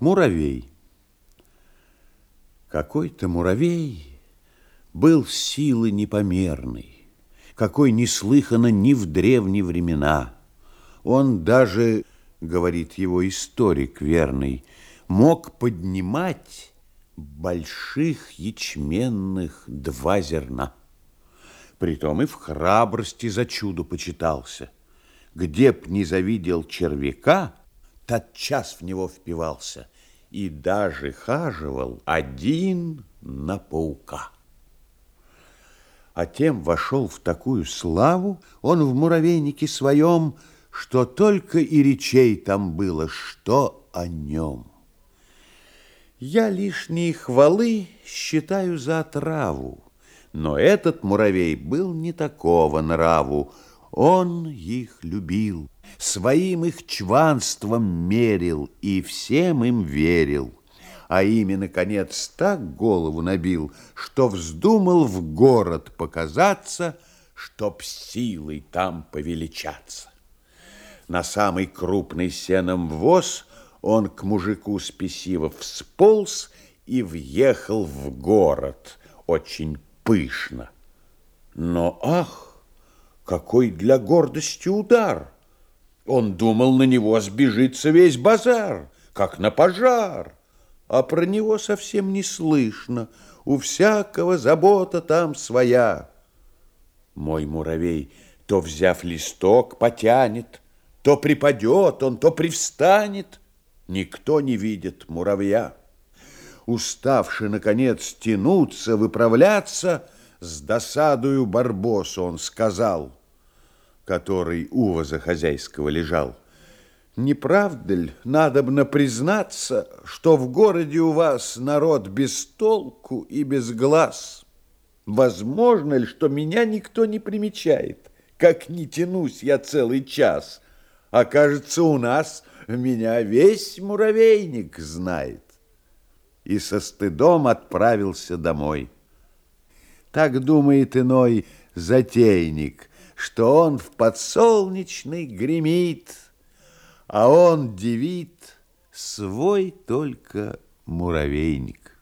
Муравей. Какой-то муравей был силы непомерной, какой не слыхано ни в древние времена. Он даже, говорит его историк верный, мог поднимать больших ячменных два зерна. Притом и в храбрости за чудо почитался. Где б не завидел червяка, тотчас в него впивался и даже хаживал один на паука. А тем вошел в такую славу он в муравейнике своем, что только и речей там было, что о нем. Я лишние хвалы считаю за отраву, но этот муравей был не такого нраву, он их любил, своим их чванством мерил и всем им верил. А ими, наконец, так голову набил, что вздумал в город показаться, чтоб силой там повеличаться. На самый крупный сеном воз он к мужику спесиво всполз и въехал в город очень пышно. Но ах! Какой для гордости удар! Он думал, на него сбежится весь базар, как на пожар. А про него совсем не слышно, у всякого забота там своя. Мой муравей, то взяв листок, потянет, то припадет он, то привстанет. Никто не видит муравья. Уставший, наконец, тянуться, выправляться, с досадою Барбосу он сказал — который у воза хозяйского лежал. Не правда ли, надобно признаться, что в городе у вас народ без толку и без глаз? Возможно ли, что меня никто не примечает, как не тянусь я целый час? А кажется, у нас меня весь муравейник знает. И со стыдом отправился домой. Так думает иной затейник, что он в подсолнечный гремит, а он девит свой только муравейник.